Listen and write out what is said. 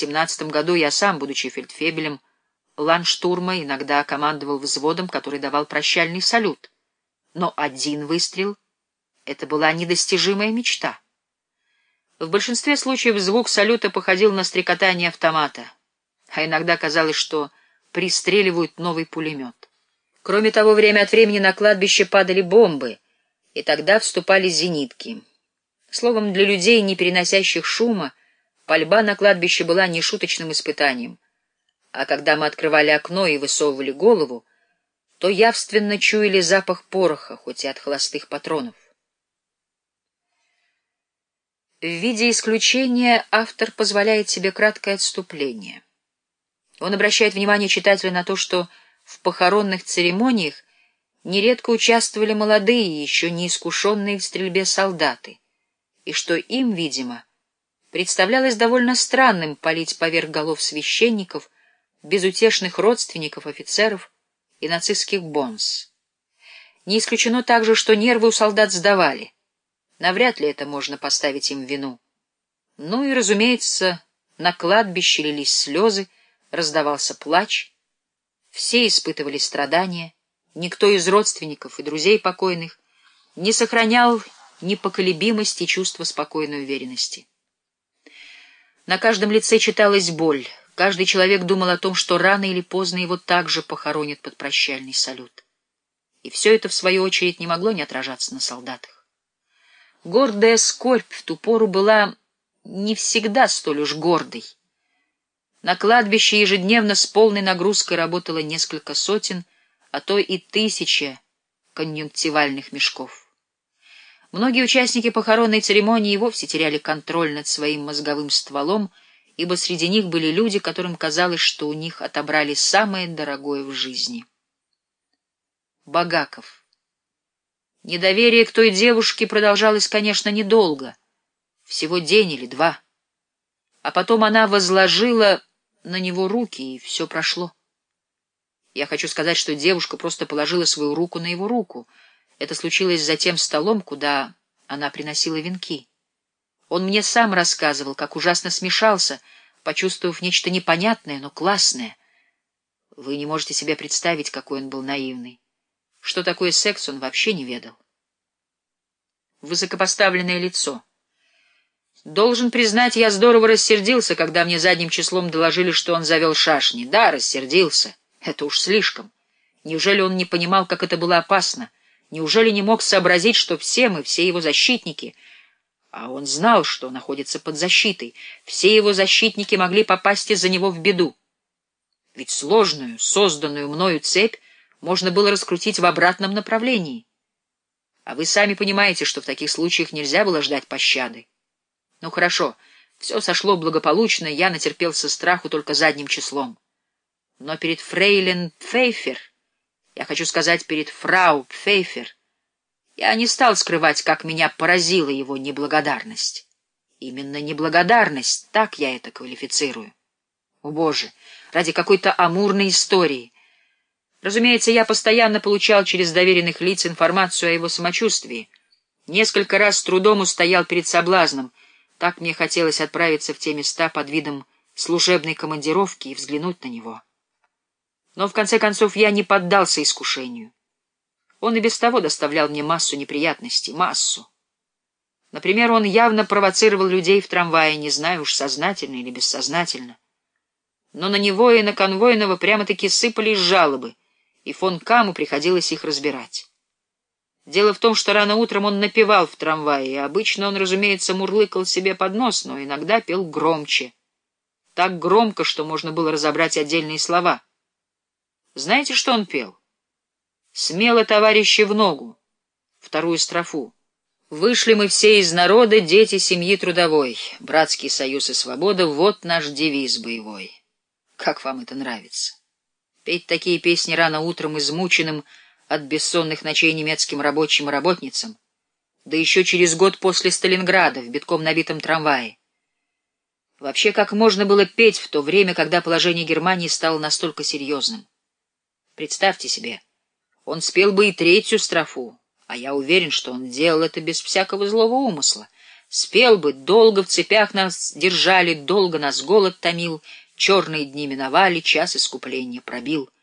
семнадцатом году я сам, будучи фельдфебелем ланштурма, иногда командовал взводом, который давал прощальный салют. Но один выстрел — это была недостижимая мечта. В большинстве случаев звук салюта походил на стрекотание автомата, а иногда казалось, что пристреливают новый пулемет. Кроме того, время от времени на кладбище падали бомбы, и тогда вступали зенитки. Словом, для людей, не переносящих шума, пальба на кладбище была нешуточным испытанием. А когда мы открывали окно и высовывали голову, то явственно чуяли запах пороха, хоть и от холостых патронов. В виде исключения автор позволяет себе краткое отступление. Он обращает внимание читателя на то, что в похоронных церемониях нередко участвовали молодые, еще не искушенные в стрельбе солдаты, и что им, видимо, представлялось довольно странным палить поверх голов священников, безутешных родственников офицеров и нацистских бонс. Не исключено также, что нервы у солдат сдавали. Навряд ли это можно поставить им вину. Ну и, разумеется, на кладбище лились слезы, раздавался плач. Все испытывали страдания, никто из родственников и друзей покойных не сохранял непоколебимости чувства спокойной уверенности. На каждом лице читалась боль, каждый человек думал о том, что рано или поздно его также похоронят под прощальный салют. И все это, в свою очередь, не могло не отражаться на солдатах. Гордая скорбь в ту пору была не всегда столь уж гордой. На кладбище ежедневно с полной нагрузкой работало несколько сотен, а то и тысяча конъюнктивальных мешков. Многие участники похоронной церемонии вовсе теряли контроль над своим мозговым стволом, ибо среди них были люди, которым казалось, что у них отобрали самое дорогое в жизни. Багаков. Недоверие к той девушке продолжалось, конечно, недолго, всего день или два. А потом она возложила на него руки, и все прошло. Я хочу сказать, что девушка просто положила свою руку на его руку. Это случилось за тем столом, куда она приносила венки. Он мне сам рассказывал, как ужасно смешался, почувствовав нечто непонятное, но классное. Вы не можете себе представить, какой он был наивный. Что такое секс, он вообще не ведал. Высокопоставленное лицо — Должен признать, я здорово рассердился, когда мне задним числом доложили, что он завел шашни. Да, рассердился. Это уж слишком. Неужели он не понимал, как это было опасно? Неужели не мог сообразить, что все мы, все его защитники... А он знал, что находится под защитой. Все его защитники могли попасть из-за него в беду. Ведь сложную, созданную мною цепь можно было раскрутить в обратном направлении. А вы сами понимаете, что в таких случаях нельзя было ждать пощады. Ну хорошо, все сошло благополучно, я натерпелся страху только задним числом. Но перед фрейлин Пфейфер, я хочу сказать, перед фрау Пфейфер, я не стал скрывать, как меня поразила его неблагодарность. Именно неблагодарность, так я это квалифицирую. О, Боже, ради какой-то амурной истории. Разумеется, я постоянно получал через доверенных лиц информацию о его самочувствии. Несколько раз с трудом устоял перед соблазном — так мне хотелось отправиться в те места под видом служебной командировки и взглянуть на него. Но в конце концов я не поддался искушению. Он и без того доставлял мне массу неприятностей, массу. Например, он явно провоцировал людей в трамвае, не знаю уж, сознательно или бессознательно. Но на него и на конвойного прямо-таки сыпались жалобы, и фон Каму приходилось их разбирать. Дело в том, что рано утром он напевал в трамвае, и обычно он, разумеется, мурлыкал себе под нос, но иногда пел громче. Так громко, что можно было разобрать отдельные слова. Знаете, что он пел? «Смело, товарищи, в ногу!» Вторую строфу. «Вышли мы все из народа, дети семьи трудовой. Братский союз и свобода — вот наш девиз боевой. Как вам это нравится? Петь такие песни рано утром измученным — от бессонных ночей немецким рабочим и работницам, да еще через год после Сталинграда в битком набитом трамвае. Вообще, как можно было петь в то время, когда положение Германии стало настолько серьезным? Представьте себе, он спел бы и третью строфу, а я уверен, что он делал это без всякого злого умысла. Спел бы, долго в цепях нас держали, долго нас голод томил, черные дни миновали, час искупления пробил —